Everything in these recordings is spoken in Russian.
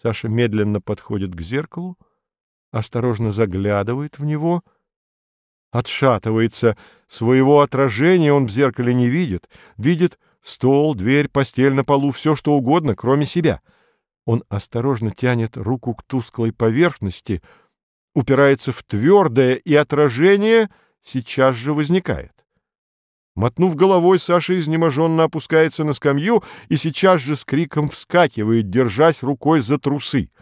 Саша медленно подходит к зеркалу, осторожно заглядывает в него, отшатывается. Своего отражения он в зеркале не видит. Видит стол, дверь, постель на полу, все что угодно, кроме себя. Он осторожно тянет руку к тусклой поверхности, упирается в твердое, и отражение сейчас же возникает. Мотнув головой, Саша изнеможенно опускается на скамью и сейчас же с криком вскакивает, держась рукой за трусы.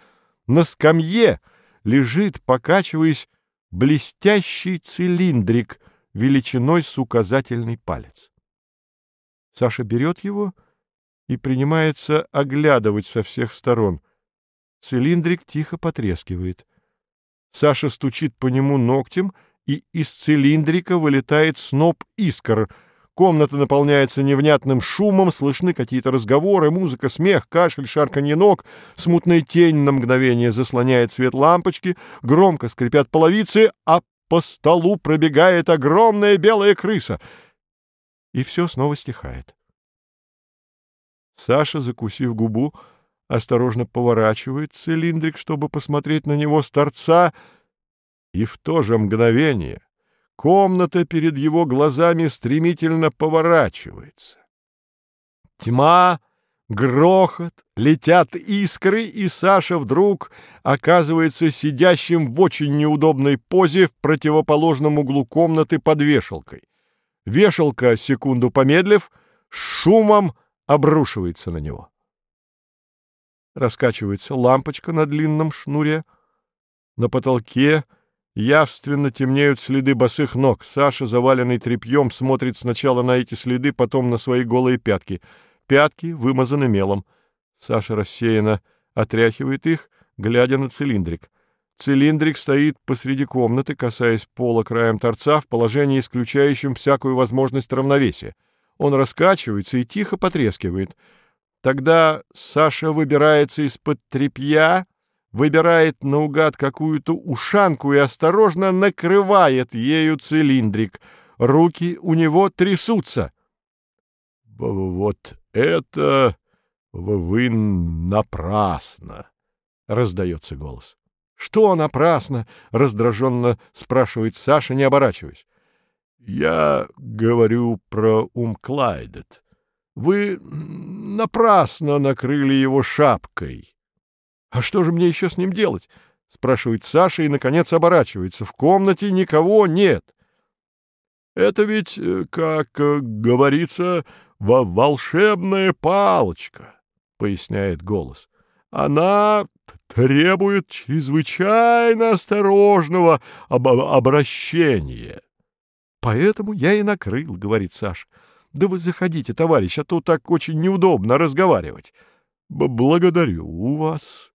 На скамье лежит, покачиваясь, блестящий цилиндрик величиной с указательный палец. Саша берет его и принимается оглядывать со всех сторон. Цилиндрик тихо потрескивает. Саша стучит по нему ногтем, и из цилиндрика вылетает сноп искр — Комната наполняется невнятным шумом, слышны какие-то разговоры, музыка, смех, кашель, шарканье ног, смутная тень на мгновение заслоняет свет лампочки, громко скрипят половицы, а по столу пробегает огромная белая крыса. И все снова стихает. Саша, закусив губу, осторожно поворачивает цилиндрик, чтобы посмотреть на него с торца, и в то же мгновение Комната перед его глазами стремительно поворачивается. Тьма, грохот, летят искры, и Саша вдруг оказывается сидящим в очень неудобной позе в противоположном углу комнаты под вешалкой. Вешалка, секунду помедлив, шумом обрушивается на него. Раскачивается лампочка на длинном шнуре. На потолке — Явственно темнеют следы босых ног. Саша, заваленный тряпьем, смотрит сначала на эти следы, потом на свои голые пятки. Пятки вымазаны мелом. Саша рассеянно отряхивает их, глядя на цилиндрик. Цилиндрик стоит посреди комнаты, касаясь пола краем торца, в положении, исключающем всякую возможность равновесия. Он раскачивается и тихо потрескивает. Тогда Саша выбирается из-под тряпья выбирает наугад какую-то ушанку и осторожно накрывает ею цилиндрик. Руки у него трясутся. — Вот это вы напрасно! — раздается голос. — Что напрасно? — раздраженно спрашивает Саша, не оборачиваясь. — Я говорю про Умклайдет. Вы напрасно накрыли его шапкой. «А что же мне еще с ним делать?» — спрашивает Саша и, наконец, оборачивается. В комнате никого нет. «Это ведь, э, как э, говорится, волшебная палочка», — поясняет голос. «Она требует чрезвычайно осторожного об обращения». «Поэтому я и накрыл», — говорит Саша. «Да вы заходите, товарищ, а то так очень неудобно разговаривать». «Благодарю вас»,